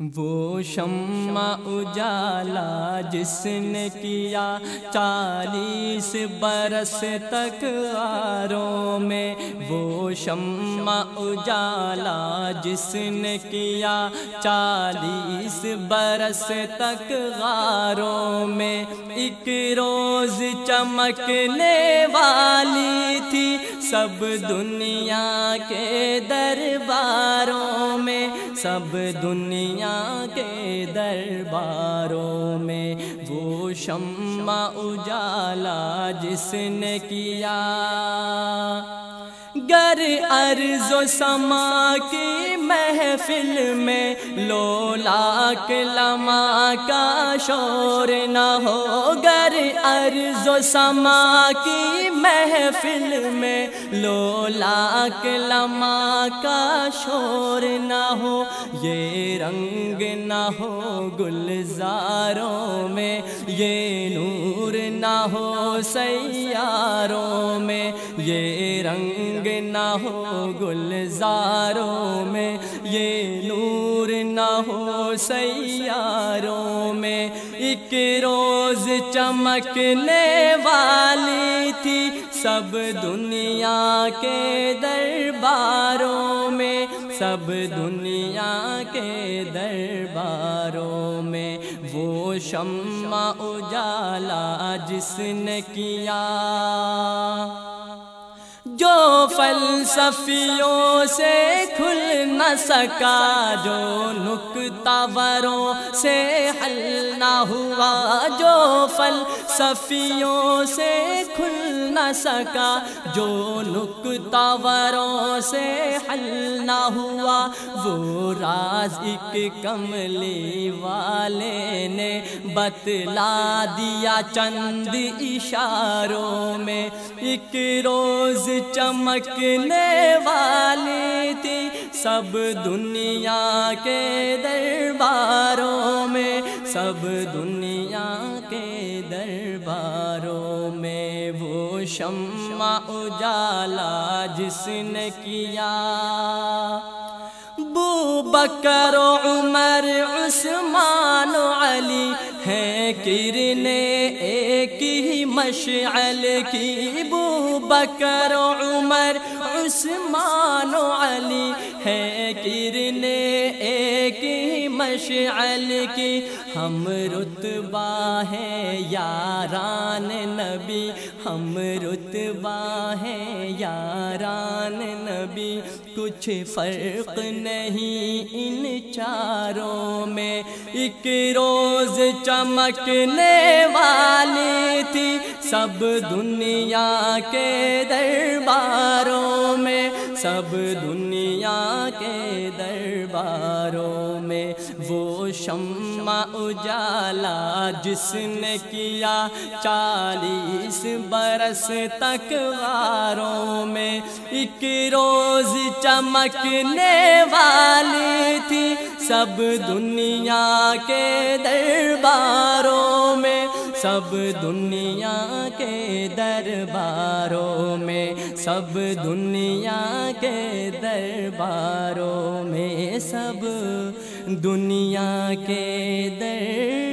وہ شمع اجالا جس نے کیا چالیس برس تک آروں میں وہ شمع اجالا جس نے کیا چالیس برس تک غاروں میں ایک روز چمکنے والی تھی سب دنیا کے درباروں میں، سب دنیا کے درباروں میں وہ شمع اجالا جس نے کیا۔ گر عرض و سما کی محفل میں لو لاک لما کا شور نہ ہو گر ارض و سما کی محفل میں لو لاک لما کا شور نہ ہو یہ رنگ نہ ہو گلزاروں میں یہ نور نہ ہو سیاروں میں، یہ رنگ نہ ہو گلزاروں میں، یہ نور نہ ہو سیاروں میں۔ ایک روز چمکنے والی تھی سب دنیا کے درباروں میں، سب دنیا کے درباروں میں۔ وہ شمع اجالا جس نے کیا۔ جو فلسفیوں سے کھل نہ سکا، جو نکتہ وروں سے حل نہ ہوا جو فلسفیوں سے کھل نہ سکا، جو نکتا وروں سے حل نہ ہوا۔ وہ راز ایک کملی والے نے بتلا دیا چند اشاروں میں۔ ایک روز چمکنے والی تھی سب دنیا کے درباروں میں، سب دنیا کے درباروں میں وہ شمع اجالا جس نے کیا۔ بکر و عمر عثمان و علی ہیں کرنے ایک ہی مشعل کی بو بکر و عمر عثمان و علی ہیں کرنے ایک ہی مشعل کی ہم رتبہ ہے یاران نبی، ہم رتبہ ہے یاران نبی۔ کچھ فرق نہیں ان چاروں میں، ایک روز چمکنے والی تھی۔ سب دنیا کے درباروں میں، سب دنیا کے درباروں میں وہ شمع اجالا جس نے کیا چالیس برس تک غاروں میں ایک روز چمکنے والی تھی سب دنیا کے درباروں میں، سب دنیا کے درباروں میں، سب دنیا کے درباروں میں سب دنیا کے در